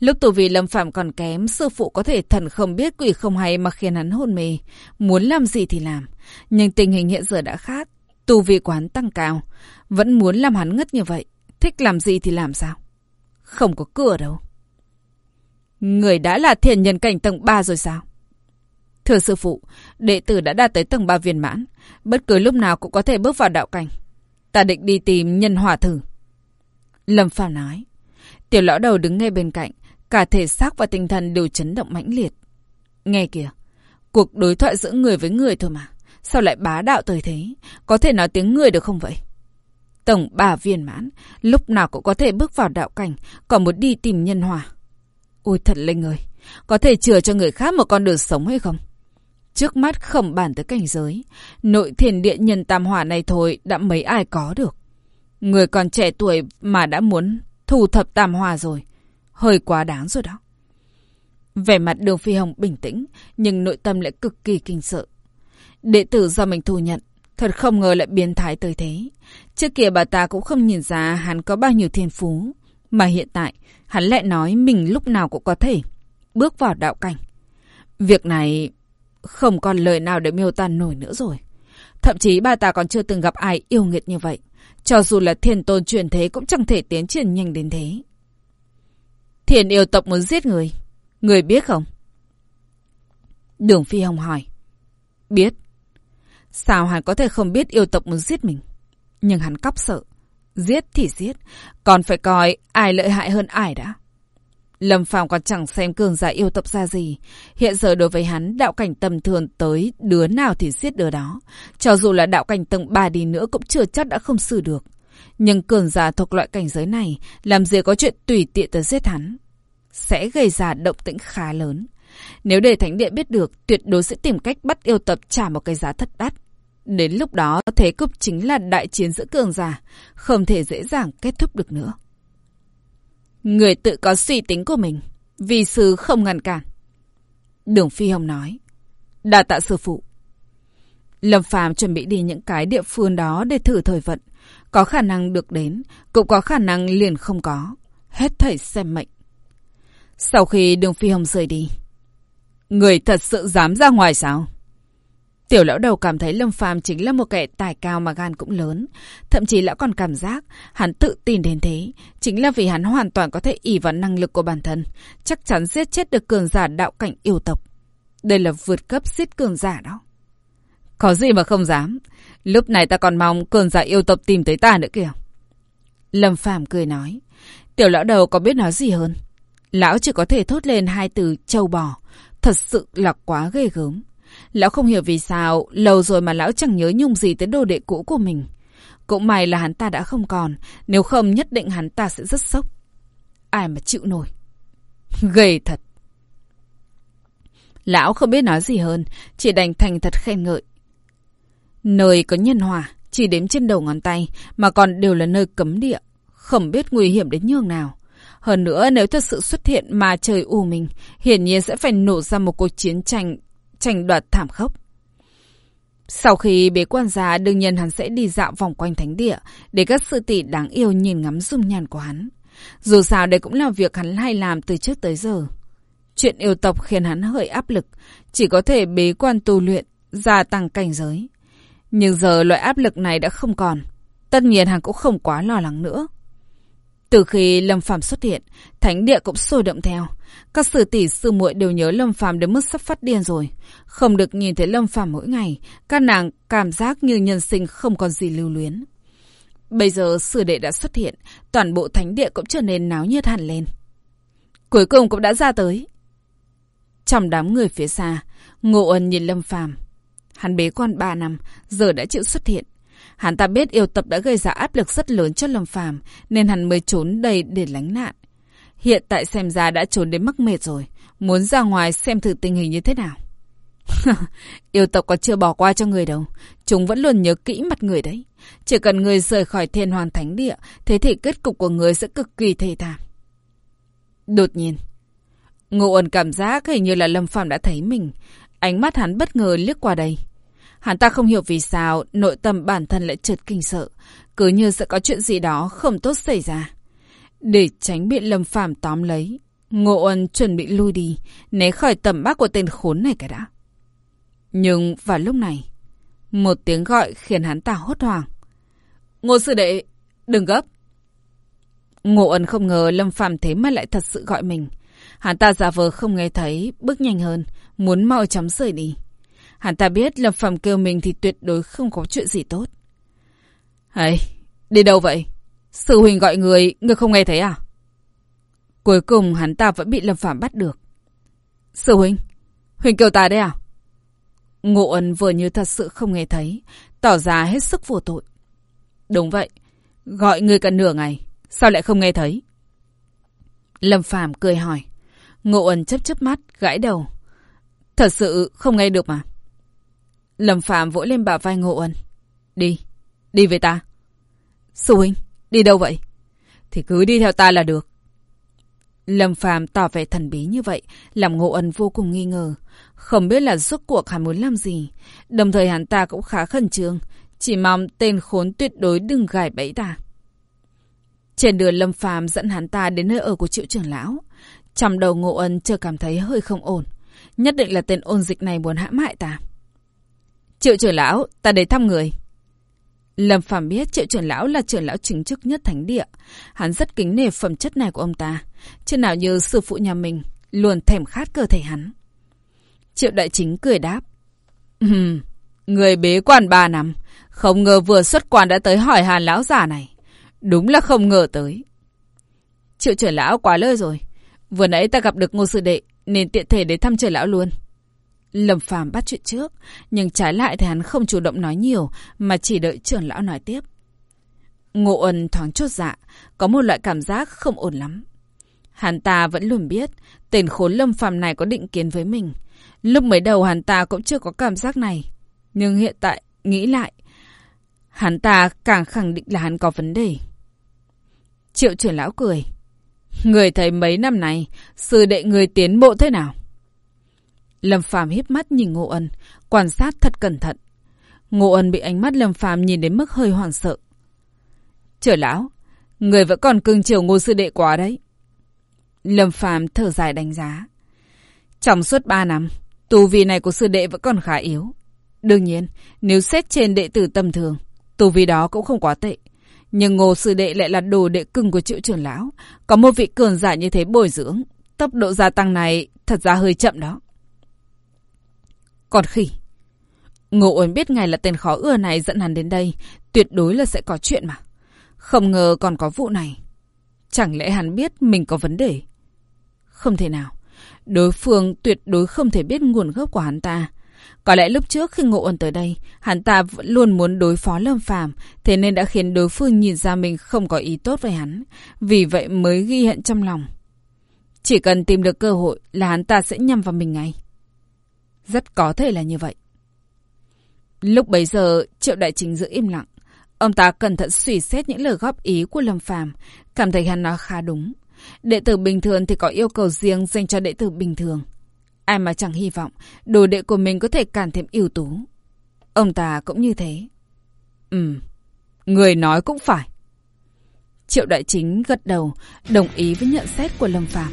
Lúc tù vì Lâm Phạm còn kém, sư phụ có thể thần không biết quỷ không hay mà khiến hắn hôn mê. Muốn làm gì thì làm. Nhưng tình hình hiện giờ đã khác. Tù vì quán tăng cao. Vẫn muốn làm hắn ngất như vậy. Thích làm gì thì làm sao? Không có cửa đâu. Người đã là thiền nhân cảnh tầng 3 rồi sao? Thưa sư phụ, đệ tử đã đạt tới tầng 3 viên mãn. Bất cứ lúc nào cũng có thể bước vào đạo cảnh. Ta định đi tìm nhân hỏa thử. Lâm Phàm nói. Tiểu lão đầu đứng ngay bên cạnh. Cả thể xác và tinh thần đều chấn động mãnh liệt. Nghe kìa. Cuộc đối thoại giữa người với người thôi mà. Sao lại bá đạo tới thế? Có thể nói tiếng người được không vậy? Tổng bà viên mãn, lúc nào cũng có thể bước vào đạo cảnh, còn muốn đi tìm nhân hòa. Ôi thật linh ơi, có thể chừa cho người khác một con đường sống hay không? Trước mắt khẩm bản tới cảnh giới, nội thiền địa nhân tam hỏa này thôi đã mấy ai có được. Người còn trẻ tuổi mà đã muốn thu thập tam hỏa rồi, hơi quá đáng rồi đó. Vẻ mặt đường phi hồng bình tĩnh, nhưng nội tâm lại cực kỳ kinh sợ. Đệ tử do mình thu nhận, thật không ngờ lại biến thái tới thế. Trước kia bà ta cũng không nhìn ra hắn có bao nhiêu thiên phú. Mà hiện tại, hắn lại nói mình lúc nào cũng có thể bước vào đạo cảnh. Việc này không còn lời nào để miêu tả nổi nữa rồi. Thậm chí bà ta còn chưa từng gặp ai yêu nghiệt như vậy. Cho dù là thiên tôn truyền thế cũng chẳng thể tiến triển nhanh đến thế. Thiền yêu tộc muốn giết người. Người biết không? Đường Phi Hồng hỏi. Biết. Sao hắn có thể không biết yêu tộc muốn giết mình? Nhưng hắn cóc sợ. Giết thì giết, còn phải coi ai lợi hại hơn ai đã. Lâm Phàm còn chẳng xem cường giả yêu tộc ra gì. Hiện giờ đối với hắn, đạo cảnh tầm thường tới đứa nào thì giết đứa đó. Cho dù là đạo cảnh tầng 3 đi nữa cũng chưa chắc đã không xử được. Nhưng cường giả thuộc loại cảnh giới này, làm gì có chuyện tùy tiện tới giết hắn. Sẽ gây ra động tĩnh khá lớn. Nếu để thánh địa biết được, tuyệt đối sẽ tìm cách bắt yêu tập trả một cái giá thật đắt. Đến lúc đó, thế cục chính là đại chiến giữa cường giả, không thể dễ dàng kết thúc được nữa. Người tự có suy tính của mình, vì sư không ngăn cản. Đường Phi Hồng nói, đa tạ sư phụ. Lâm Phàm chuẩn bị đi những cái địa phương đó để thử thời vận. Có khả năng được đến, cũng có khả năng liền không có. Hết thảy xem mệnh. Sau khi đường Phi Hồng rời đi, Người thật sự dám ra ngoài sao? Tiểu lão đầu cảm thấy Lâm Phàm chính là một kẻ tài cao mà gan cũng lớn. Thậm chí lão còn cảm giác hắn tự tin đến thế. Chính là vì hắn hoàn toàn có thể ỷ vào năng lực của bản thân. Chắc chắn giết chết được cường giả đạo cảnh yêu tộc. Đây là vượt cấp giết cường giả đó. Có gì mà không dám. Lúc này ta còn mong cường giả yêu tộc tìm tới ta nữa kìa. Lâm Phàm cười nói. Tiểu lão đầu có biết nói gì hơn? Lão chỉ có thể thốt lên hai từ châu bò. Thật sự là quá ghê gớm. Lão không hiểu vì sao, lâu rồi mà lão chẳng nhớ nhung gì tới đồ đệ cũ của mình. Cũng may là hắn ta đã không còn, nếu không nhất định hắn ta sẽ rất sốc. Ai mà chịu nổi. Ghê thật. Lão không biết nói gì hơn, chỉ đành thành thật khen ngợi. Nơi có nhân hòa, chỉ đếm trên đầu ngón tay, mà còn đều là nơi cấm địa, không biết nguy hiểm đến nhường nào. Hơn nữa, nếu thật sự xuất hiện mà trời u mình, hiển nhiên sẽ phải nổ ra một cuộc chiến tranh, tranh đoạt thảm khốc. Sau khi bế quan ra, đương nhiên hắn sẽ đi dạo vòng quanh thánh địa, để các sư tỷ đáng yêu nhìn ngắm dung nhan của hắn. Dù sao đây cũng là việc hắn hay làm từ trước tới giờ. Chuyện yêu tộc khiến hắn hơi áp lực, chỉ có thể bế quan tu luyện, gia tăng cảnh giới. Nhưng giờ loại áp lực này đã không còn. Tất nhiên hắn cũng không quá lo lắng nữa. Từ khi Lâm Phàm xuất hiện, thánh địa cũng sôi động theo. Các sư tỷ sư muội đều nhớ Lâm Phàm đến mức sắp phát điên rồi. Không được nhìn thấy Lâm Phàm mỗi ngày, các nàng cảm giác như nhân sinh không còn gì lưu luyến. Bây giờ sư đệ đã xuất hiện, toàn bộ thánh địa cũng trở nên náo nhiệt hẳn lên. Cuối cùng cũng đã ra tới. Trong đám người phía xa, Ngộ Ân nhìn Lâm Phàm. Hắn bế quan 3 năm, giờ đã chịu xuất hiện. Hắn ta biết yêu tập đã gây ra áp lực rất lớn cho Lâm Phàm, nên hắn mới trốn đây để lánh nạn. Hiện tại xem ra đã trốn đến mắc mệt rồi, muốn ra ngoài xem thử tình hình như thế nào. yêu tộc còn chưa bỏ qua cho người đâu, chúng vẫn luôn nhớ kỹ mặt người đấy. Chỉ cần người rời khỏi thiên hoàn thánh địa, thế thì kết cục của người sẽ cực kỳ thê thảm. Đột nhiên, Ngô Uẩn cảm giác hình như là Lâm Phàm đã thấy mình. Ánh mắt hắn bất ngờ liếc qua đây. Hắn ta không hiểu vì sao nội tâm bản thân lại chợt kinh sợ, cứ như sẽ có chuyện gì đó không tốt xảy ra. Để tránh bị Lâm Phàm tóm lấy, Ngô Ân chuẩn bị lui đi, né khỏi tầm mắt của tên khốn này cả đã. Nhưng vào lúc này, một tiếng gọi khiến hắn ta hốt hoảng. Ngô sư đệ, đừng gấp. Ngô Ân không ngờ Lâm Phàm thế mà lại thật sự gọi mình. Hắn ta giả vờ không nghe thấy, bước nhanh hơn, muốn mau chóng rời đi. Hắn ta biết Lâm Phàm kêu mình thì tuyệt đối không có chuyện gì tốt. Ấy, đi đâu vậy? Sư huynh gọi người, người không nghe thấy à? Cuối cùng hắn ta vẫn bị Lâm Phàm bắt được. Sư huynh, huynh kêu ta đấy à? Ngộ ân vừa như thật sự không nghe thấy, tỏ ra hết sức vô tội. Đúng vậy, gọi người cả nửa ngày, sao lại không nghe thấy? Lâm Phàm cười hỏi. Ngộ ân chấp chấp mắt, gãi đầu. Thật sự không nghe được mà. Lâm Phạm vỗ lên bả vai Ngộ Ân. Đi, đi với ta. Sư huynh, đi đâu vậy? Thì cứ đi theo ta là được. Lâm Phạm tỏ vẻ thần bí như vậy, làm Ngộ Ân vô cùng nghi ngờ. Không biết là rốt cuộc hắn muốn làm gì. Đồng thời hắn ta cũng khá khẩn trương. Chỉ mong tên khốn tuyệt đối đừng gài bẫy ta. Trên đường Lâm Phàm dẫn hắn ta đến nơi ở của triệu trưởng lão. Trong đầu Ngộ Ân chưa cảm thấy hơi không ổn. Nhất định là tên ôn dịch này muốn hãm hại ta. Triệu trưởng lão, ta đến thăm người. Lâm Phàm biết triệu trưởng lão là trưởng lão chính chức nhất thánh địa. Hắn rất kính nể phẩm chất này của ông ta. Chứ nào như sư phụ nhà mình, luôn thèm khát cơ thể hắn. Triệu đại chính cười đáp. Ừm, người bế quan ba năm. Không ngờ vừa xuất quan đã tới hỏi hàn lão già này. Đúng là không ngờ tới. Triệu trưởng lão quá lời rồi. Vừa nãy ta gặp được ngô sư đệ, nên tiện thể đến thăm trưởng lão luôn. Lâm Phàm bắt chuyện trước, nhưng trái lại thì hắn không chủ động nói nhiều, mà chỉ đợi trưởng lão nói tiếp. Ngộ ân thoáng chốt dạ, có một loại cảm giác không ổn lắm. Hắn ta vẫn luôn biết, tên khốn Lâm Phàm này có định kiến với mình. Lúc mới đầu hắn ta cũng chưa có cảm giác này, nhưng hiện tại nghĩ lại, hắn ta càng khẳng định là hắn có vấn đề. Triệu trưởng lão cười. Người thấy mấy năm này, sư đệ người tiến bộ thế nào? Lâm Phàm híp mắt nhìn Ngô Ân, quan sát thật cẩn thận. Ngô Ân bị ánh mắt Lâm Phàm nhìn đến mức hơi hoảng sợ. Trở lão, người vẫn còn cưng chiều Ngô sư đệ quá đấy. Lâm Phàm thở dài đánh giá. Trong suốt ba năm, tu vi này của sư đệ vẫn còn khá yếu. Đương nhiên, nếu xét trên đệ tử tầm thường, tu vi đó cũng không quá tệ. Nhưng Ngô sư đệ lại là đồ đệ cưng của triệu trưởng lão. Có một vị cường giả như thế bồi dưỡng. Tốc độ gia tăng này thật ra hơi chậm đó. Còn khỉ. Ngô Uẩn biết ngài là tên khó ưa này dẫn hắn đến đây. Tuyệt đối là sẽ có chuyện mà. Không ngờ còn có vụ này. Chẳng lẽ hắn biết mình có vấn đề? Không thể nào. Đối phương tuyệt đối không thể biết nguồn gốc của hắn ta. Có lẽ lúc trước khi Ngộ Ẩn tới đây, hắn ta vẫn luôn muốn đối phó Lâm Phàm, thế nên đã khiến đối phương nhìn ra mình không có ý tốt với hắn, vì vậy mới ghi hận trong lòng. Chỉ cần tìm được cơ hội là hắn ta sẽ nhằm vào mình ngay. Rất có thể là như vậy. Lúc bấy giờ, Triệu Đại Chính giữ im lặng. Ông ta cẩn thận suy xét những lời góp ý của Lâm Phàm, cảm thấy hắn nói khá đúng. Đệ tử bình thường thì có yêu cầu riêng dành cho đệ tử bình thường. Ai mà chẳng hy vọng đồ đệ của mình có thể càng thêm ưu tú. Ông ta cũng như thế. Ừ, người nói cũng phải. Triệu Đại Chính gật đầu, đồng ý với nhận xét của Lâm Phàm.